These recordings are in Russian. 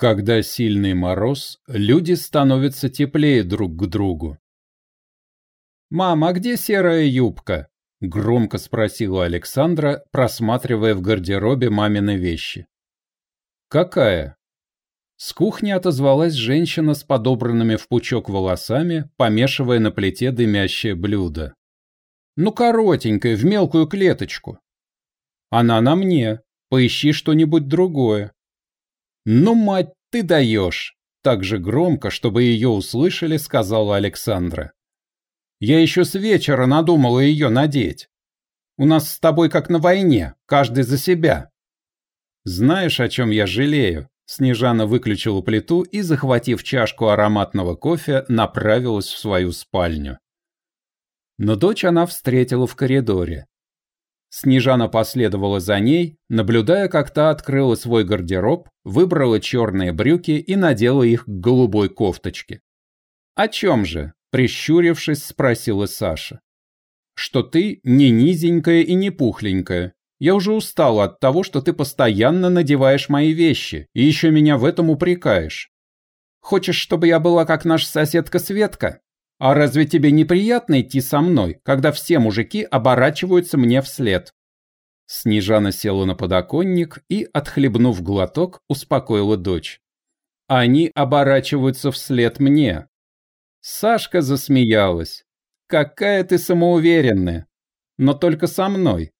Когда сильный мороз, люди становятся теплее друг к другу. «Мам, а где серая юбка?» – громко спросила Александра, просматривая в гардеробе мамины вещи. «Какая?» С кухни отозвалась женщина с подобранными в пучок волосами, помешивая на плите дымящее блюдо. «Ну, коротенькая, в мелкую клеточку». «Она на мне. Поищи что-нибудь другое». «Ну, мать, ты даешь!» Так же громко, чтобы ее услышали, сказала Александра. «Я еще с вечера надумала ее надеть. У нас с тобой как на войне, каждый за себя». «Знаешь, о чем я жалею?» Снежана выключила плиту и, захватив чашку ароматного кофе, направилась в свою спальню. Но дочь она встретила в коридоре. Снежана последовала за ней, наблюдая, как та открыла свой гардероб, выбрала черные брюки и надела их к голубой кофточке. «О чем же?» – прищурившись, спросила Саша. «Что ты не низенькая и не пухленькая. Я уже устала от того, что ты постоянно надеваешь мои вещи и еще меня в этом упрекаешь. Хочешь, чтобы я была как наша соседка Светка? А разве тебе неприятно идти со мной, когда все мужики оборачиваются мне вслед?» Снежана села на подоконник и, отхлебнув глоток, успокоила дочь. «Они оборачиваются вслед мне». Сашка засмеялась. «Какая ты самоуверенная! Но только со мной.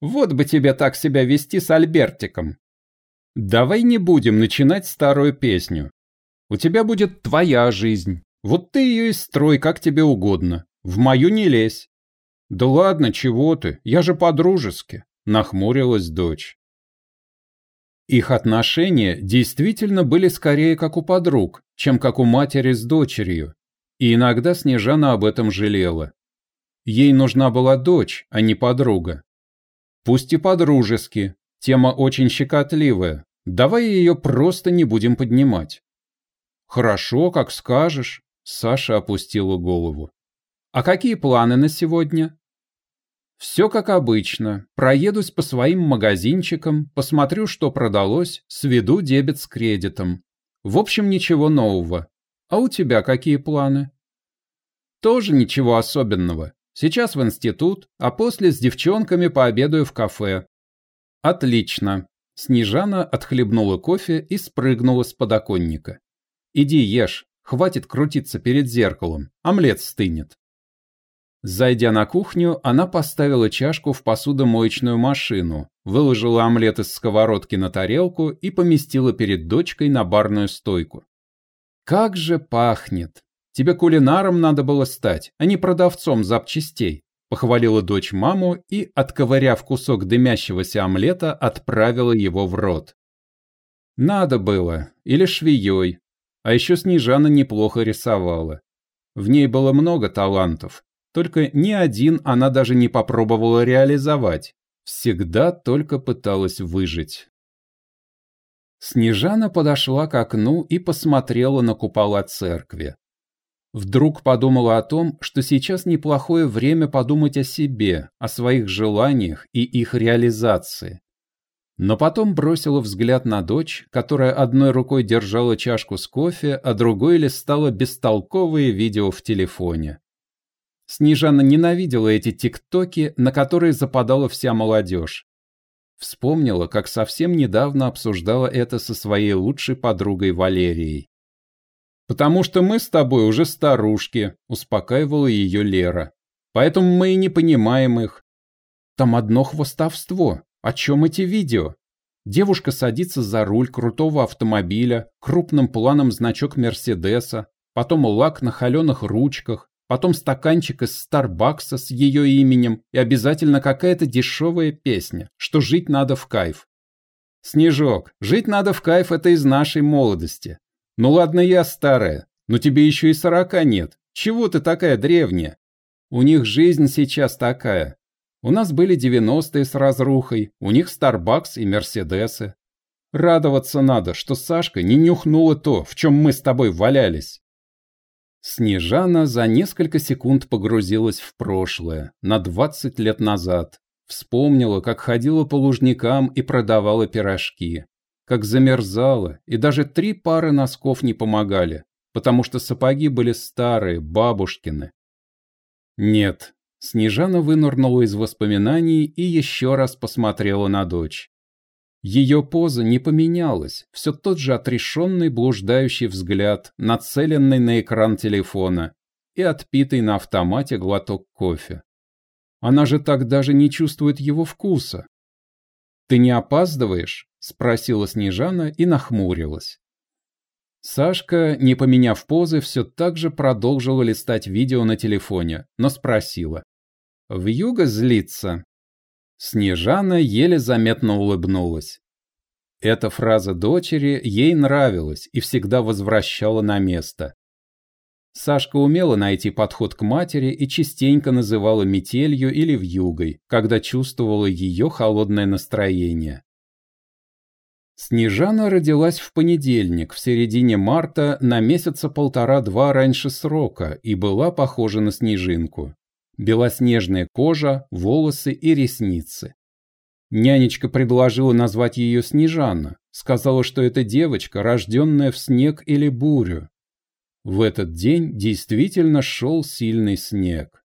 Вот бы тебе так себя вести с Альбертиком. Давай не будем начинать старую песню. У тебя будет твоя жизнь, вот ты ее и строй, как тебе угодно. В мою не лезь. Да ладно, чего ты, я же по-дружески, нахмурилась дочь. Их отношения действительно были скорее как у подруг, чем как у матери с дочерью, и иногда Снежана об этом жалела. Ей нужна была дочь, а не подруга. Пусть и по-дружески, тема очень щекотливая, давай ее просто не будем поднимать. Хорошо, как скажешь, Саша опустила голову. «А какие планы на сегодня?» «Все как обычно. Проедусь по своим магазинчикам, посмотрю, что продалось, сведу дебет с кредитом. В общем, ничего нового. А у тебя какие планы?» «Тоже ничего особенного. Сейчас в институт, а после с девчонками пообедаю в кафе». «Отлично». Снежана отхлебнула кофе и спрыгнула с подоконника. «Иди ешь, Хватит крутиться перед зеркалом, омлет стынет. Зайдя на кухню, она поставила чашку в посудомоечную машину, выложила омлет из сковородки на тарелку и поместила перед дочкой на барную стойку. «Как же пахнет! Тебе кулинаром надо было стать, а не продавцом запчастей», похвалила дочь маму и, отковыряв кусок дымящегося омлета, отправила его в рот. «Надо было, или швеей, а еще Снежана неплохо рисовала. В ней было много талантов, только ни один она даже не попробовала реализовать. Всегда только пыталась выжить. Снежана подошла к окну и посмотрела на купола церкви. Вдруг подумала о том, что сейчас неплохое время подумать о себе, о своих желаниях и их реализации. Но потом бросила взгляд на дочь, которая одной рукой держала чашку с кофе, а другой листала бестолковые видео в телефоне. Снежана ненавидела эти тиктоки, на которые западала вся молодежь. Вспомнила, как совсем недавно обсуждала это со своей лучшей подругой Валерией. «Потому что мы с тобой уже старушки», – успокаивала ее Лера. «Поэтому мы и не понимаем их. Там одно хвостовство. О чем эти видео? Девушка садится за руль крутого автомобиля, крупным планом значок Мерседеса, потом лак на холеных ручках, потом стаканчик из Старбакса с ее именем и обязательно какая-то дешевая песня, что жить надо в кайф. Снежок, жить надо в кайф это из нашей молодости. Ну ладно, я старая, но тебе еще и сорока нет. Чего ты такая древняя? У них жизнь сейчас такая. У нас были 90-е с разрухой, у них Старбакс и Мерседесы. Радоваться надо, что Сашка не нюхнула то, в чем мы с тобой валялись. Снежана за несколько секунд погрузилась в прошлое, на 20 лет назад. Вспомнила, как ходила по лужникам и продавала пирожки. как замерзала, и даже три пары носков не помогали, потому что сапоги были старые, бабушкины. Нет, Снежана вынырнула из воспоминаний и еще раз посмотрела на дочь. Ее поза не поменялась, все тот же отрешенный блуждающий взгляд, нацеленный на экран телефона и отпитый на автомате глоток кофе. Она же так даже не чувствует его вкуса. «Ты не опаздываешь?» – спросила Снежана и нахмурилась. Сашка, не поменяв позы, все так же продолжила листать видео на телефоне, но спросила. «Вьюга злится?» Снежана еле заметно улыбнулась. Эта фраза дочери ей нравилась и всегда возвращала на место. Сашка умела найти подход к матери и частенько называла метелью или вьюгой, когда чувствовала ее холодное настроение. Снежана родилась в понедельник, в середине марта, на месяца полтора-два раньше срока и была похожа на снежинку белоснежная кожа, волосы и ресницы. Нянечка предложила назвать ее Снежана, сказала, что это девочка, рожденная в снег или бурю. В этот день действительно шел сильный снег.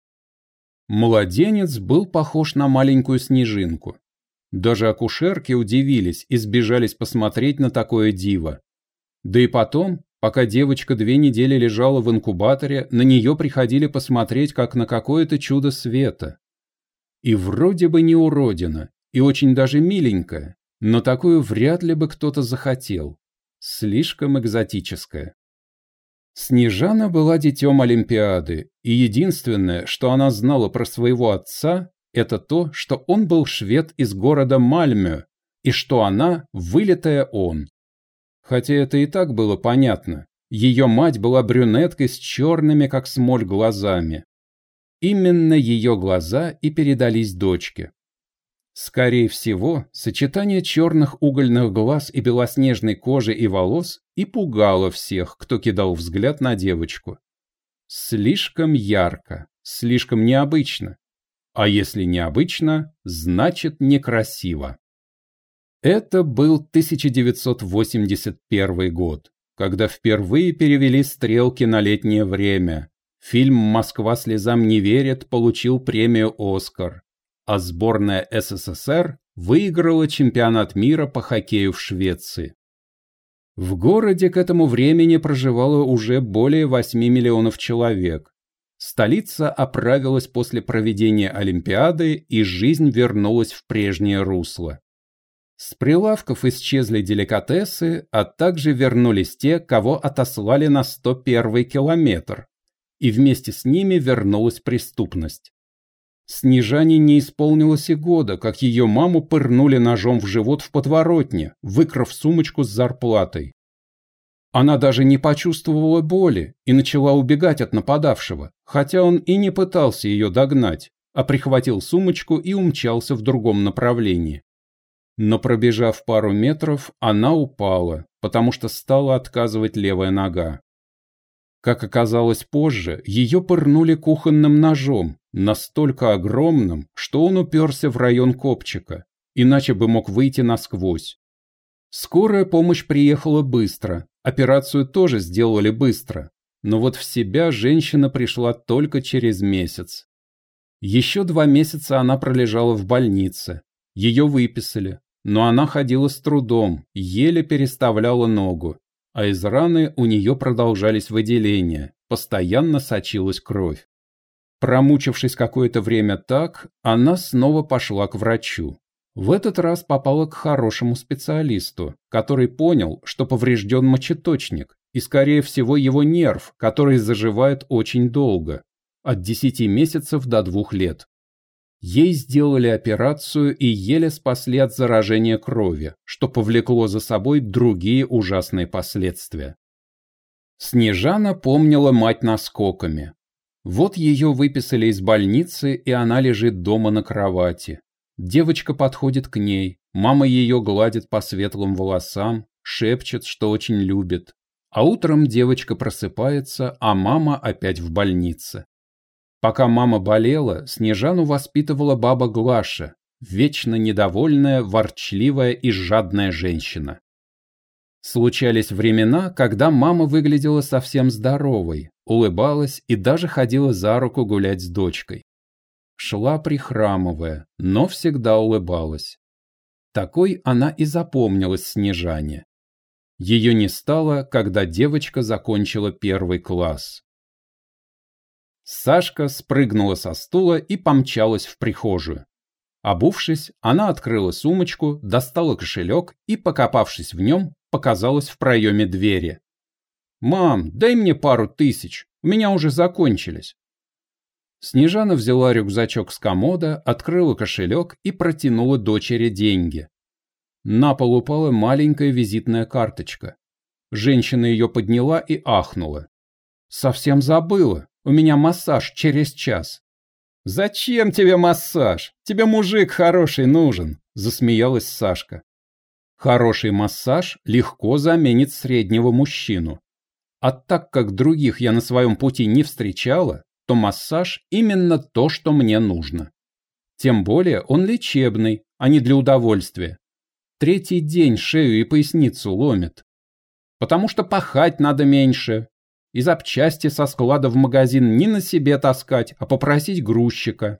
Младенец был похож на маленькую снежинку. Даже акушерки удивились и сбежались посмотреть на такое диво. Да и потом, Пока девочка две недели лежала в инкубаторе, на нее приходили посмотреть, как на какое-то чудо света. И вроде бы не уродина, и очень даже миленькая, но такую вряд ли бы кто-то захотел. Слишком экзотическая. Снежана была детем Олимпиады, и единственное, что она знала про своего отца, это то, что он был швед из города Мальмё, и что она – вылитая он. Хотя это и так было понятно. Ее мать была брюнеткой с черными, как смоль, глазами. Именно ее глаза и передались дочке. Скорее всего, сочетание черных угольных глаз и белоснежной кожи и волос и пугало всех, кто кидал взгляд на девочку. Слишком ярко, слишком необычно. А если необычно, значит некрасиво. Это был 1981 год, когда впервые перевели стрелки на летнее время. Фильм «Москва слезам не верит» получил премию «Оскар», а сборная СССР выиграла чемпионат мира по хоккею в Швеции. В городе к этому времени проживало уже более 8 миллионов человек. Столица оправилась после проведения Олимпиады, и жизнь вернулась в прежнее русло. С прилавков исчезли деликатесы, а также вернулись те, кого отослали на 101 километр. И вместе с ними вернулась преступность. Снежане не исполнилось и года, как ее маму пырнули ножом в живот в подворотне, выкрав сумочку с зарплатой. Она даже не почувствовала боли и начала убегать от нападавшего, хотя он и не пытался ее догнать, а прихватил сумочку и умчался в другом направлении. Но пробежав пару метров, она упала, потому что стала отказывать левая нога. Как оказалось позже, ее пырнули кухонным ножом, настолько огромным, что он уперся в район копчика, иначе бы мог выйти насквозь. Скорая помощь приехала быстро, операцию тоже сделали быстро, но вот в себя женщина пришла только через месяц. Еще два месяца она пролежала в больнице, ее выписали, но она ходила с трудом, еле переставляла ногу, а из раны у нее продолжались выделения, постоянно сочилась кровь. Промучившись какое-то время так, она снова пошла к врачу. В этот раз попала к хорошему специалисту, который понял, что поврежден мочеточник и, скорее всего, его нерв, который заживает очень долго, от 10 месяцев до 2 лет. Ей сделали операцию и еле спасли от заражения крови, что повлекло за собой другие ужасные последствия. Снежана помнила мать наскоками. Вот ее выписали из больницы, и она лежит дома на кровати. Девочка подходит к ней, мама ее гладит по светлым волосам, шепчет, что очень любит. А утром девочка просыпается, а мама опять в больнице. Пока мама болела, Снежану воспитывала баба Глаша, вечно недовольная, ворчливая и жадная женщина. Случались времена, когда мама выглядела совсем здоровой, улыбалась и даже ходила за руку гулять с дочкой. Шла прихрамывая, но всегда улыбалась. Такой она и запомнилась Снежане. Ее не стало, когда девочка закончила первый класс. Сашка спрыгнула со стула и помчалась в прихожую. Обувшись, она открыла сумочку, достала кошелек и, покопавшись в нем, показалась в проеме двери. «Мам, дай мне пару тысяч, у меня уже закончились». Снежана взяла рюкзачок с комода, открыла кошелек и протянула дочери деньги. На пол упала маленькая визитная карточка. Женщина ее подняла и ахнула. «Совсем забыла. У меня массаж через час». «Зачем тебе массаж? Тебе мужик хороший нужен», – засмеялась Сашка. Хороший массаж легко заменит среднего мужчину. А так как других я на своем пути не встречала, то массаж именно то, что мне нужно. Тем более он лечебный, а не для удовольствия. Третий день шею и поясницу ломит. Потому что пахать надо меньше. И запчасти со склада в магазин не на себе таскать, а попросить грузчика.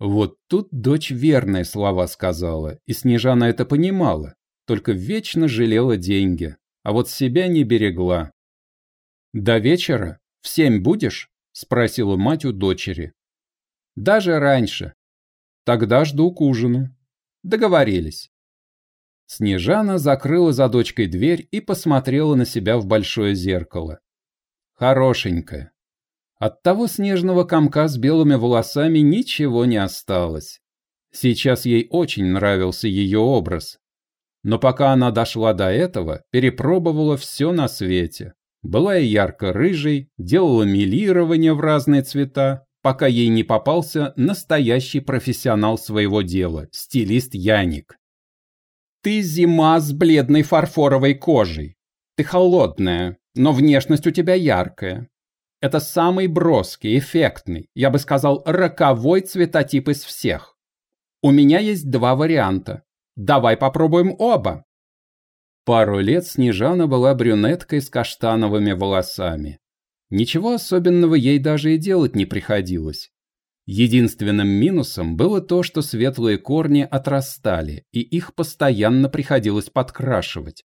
Вот тут дочь верные слова сказала, и Снежана это понимала, только вечно жалела деньги, а вот себя не берегла. «До вечера? В семь будешь?» – спросила мать у дочери. «Даже раньше. Тогда жду к ужину». Договорились. Снежана закрыла за дочкой дверь и посмотрела на себя в большое зеркало. Хорошенькая. От того снежного комка с белыми волосами ничего не осталось. Сейчас ей очень нравился ее образ. Но пока она дошла до этого, перепробовала все на свете. Была и ярко-рыжей, делала милирование в разные цвета, пока ей не попался настоящий профессионал своего дела, стилист Яник. «Ты зима с бледной фарфоровой кожей. Ты холодная, но внешность у тебя яркая. Это самый броский, эффектный, я бы сказал, роковой цветотип из всех. У меня есть два варианта. Давай попробуем оба. Пару лет Снежана была брюнеткой с каштановыми волосами. Ничего особенного ей даже и делать не приходилось. Единственным минусом было то, что светлые корни отрастали, и их постоянно приходилось подкрашивать.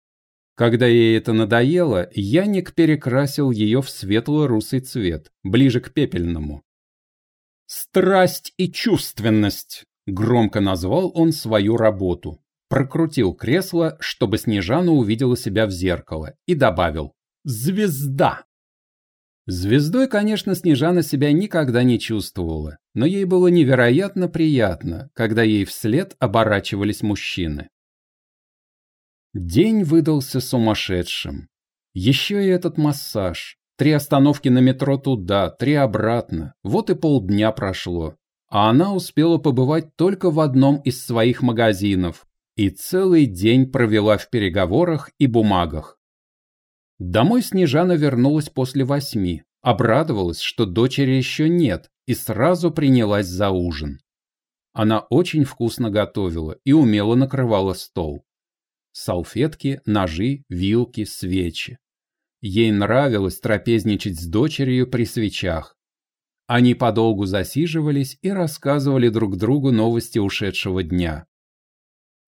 Когда ей это надоело, Яник перекрасил ее в светло-русый цвет, ближе к пепельному. «Страсть и чувственность», — громко назвал он свою работу. Прокрутил кресло, чтобы Снежана увидела себя в зеркало, и добавил «Звезда». Звездой, конечно, Снежана себя никогда не чувствовала, но ей было невероятно приятно, когда ей вслед оборачивались мужчины. День выдался сумасшедшим. Еще и этот массаж. Три остановки на метро туда, три обратно. Вот и полдня прошло. А она успела побывать только в одном из своих магазинов. И целый день провела в переговорах и бумагах. Домой Снежана вернулась после восьми. Обрадовалась, что дочери еще нет, и сразу принялась за ужин. Она очень вкусно готовила и умело накрывала стол салфетки, ножи, вилки, свечи. Ей нравилось трапезничать с дочерью при свечах. Они подолгу засиживались и рассказывали друг другу новости ушедшего дня.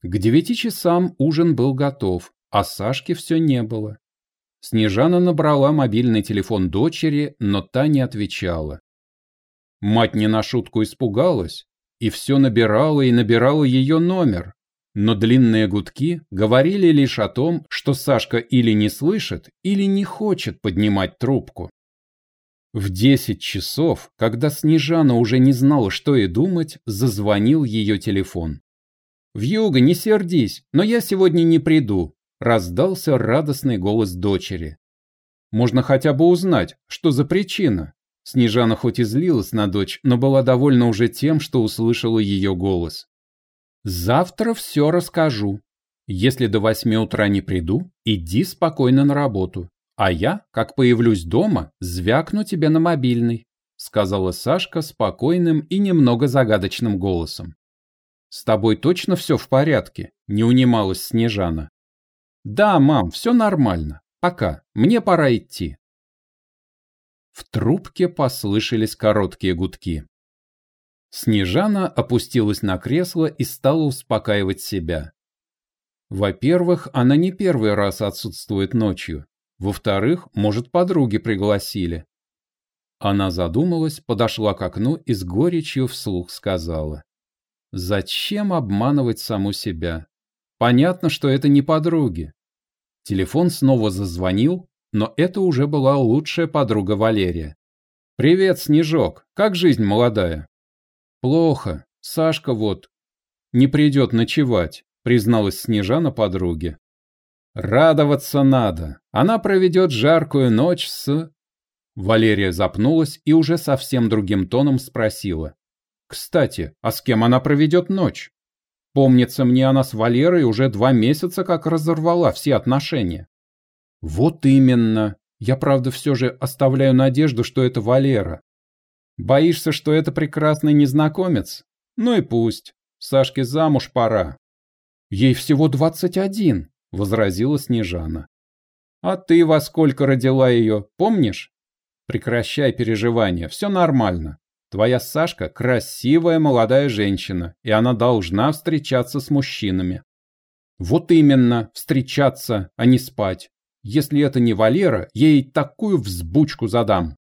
К девяти часам ужин был готов, а Сашки все не было. Снежана набрала мобильный телефон дочери, но та не отвечала. Мать не на шутку испугалась и все набирала и набирала ее номер, но длинные гудки говорили лишь о том, что Сашка или не слышит, или не хочет поднимать трубку. В десять часов, когда Снежана уже не знала, что и думать, зазвонил ее телефон. «Вьюга, не сердись, но я сегодня не приду», – раздался радостный голос дочери. «Можно хотя бы узнать, что за причина?» Снежана хоть и злилась на дочь, но была довольна уже тем, что услышала ее голос. Завтра все расскажу. Если до восьми утра не приду, иди спокойно на работу. А я, как появлюсь дома, звякну тебе на мобильный», сказала Сашка спокойным и немного загадочным голосом. «С тобой точно все в порядке?» – не унималась Снежана. Да, мам, все нормально. Пока. Мне пора идти. В трубке послышались короткие гудки. Снежана опустилась на кресло и стала успокаивать себя. Во-первых, она не первый раз отсутствует ночью. Во-вторых, может, подруги пригласили. Она задумалась, подошла к окну и с горечью вслух сказала. Зачем обманывать саму себя? Понятно, что это не подруги. Телефон снова зазвонил, но это уже была лучшая подруга Валерия. «Привет, Снежок, как жизнь молодая?» «Плохо, Сашка вот не придет ночевать», призналась Снежана подруге. «Радоваться надо. Она проведет жаркую ночь с...» Валерия запнулась и уже совсем другим тоном спросила. «Кстати, а с кем она проведет ночь? Помнится мне, она с Валерой уже два месяца как разорвала все отношения». «Вот именно. Я, правда, все же оставляю надежду, что это Валера. Боишься, что это прекрасный незнакомец? Ну и пусть. Сашке замуж пора. Ей всего двадцать один», — возразила Снежана. «А ты во сколько родила ее, помнишь?» Прекращай переживания, все нормально. Твоя Сашка красивая молодая женщина, и она должна встречаться с мужчинами. Вот именно, встречаться, а не спать. Если это не Валера, ей такую взбучку задам.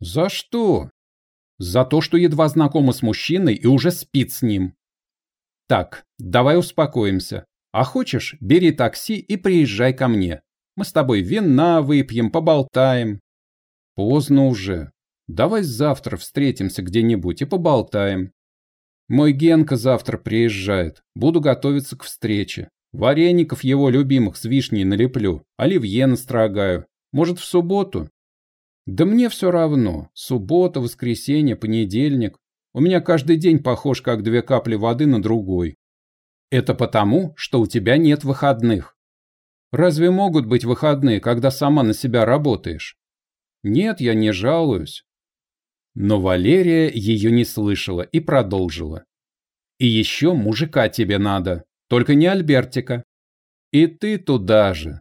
За что? За то, что едва знакома с мужчиной и уже спит с ним. Так, давай успокоимся. А хочешь, бери такси и приезжай ко мне. Мы с тобой вина выпьем, поболтаем. Поздно уже. Давай завтра встретимся где-нибудь и поболтаем. Мой Генка завтра приезжает. Буду готовиться к встрече. Вареников его любимых с вишней налеплю. Оливье настрогаю. Может, в субботу? Да мне все равно. Суббота, воскресенье, понедельник. У меня каждый день похож, как две капли воды на другой. Это потому, что у тебя нет выходных. Разве могут быть выходные, когда сама на себя работаешь? Нет, я не жалуюсь. Но Валерия ее не слышала и продолжила. И еще мужика тебе надо, только не Альбертика. И ты туда же.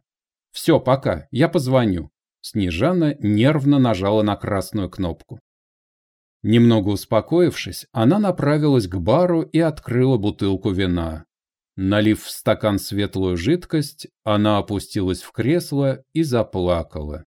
Все, пока, я позвоню. Снежана нервно нажала на красную кнопку. Немного успокоившись, она направилась к бару и открыла бутылку вина. Налив в стакан светлую жидкость, она опустилась в кресло и заплакала.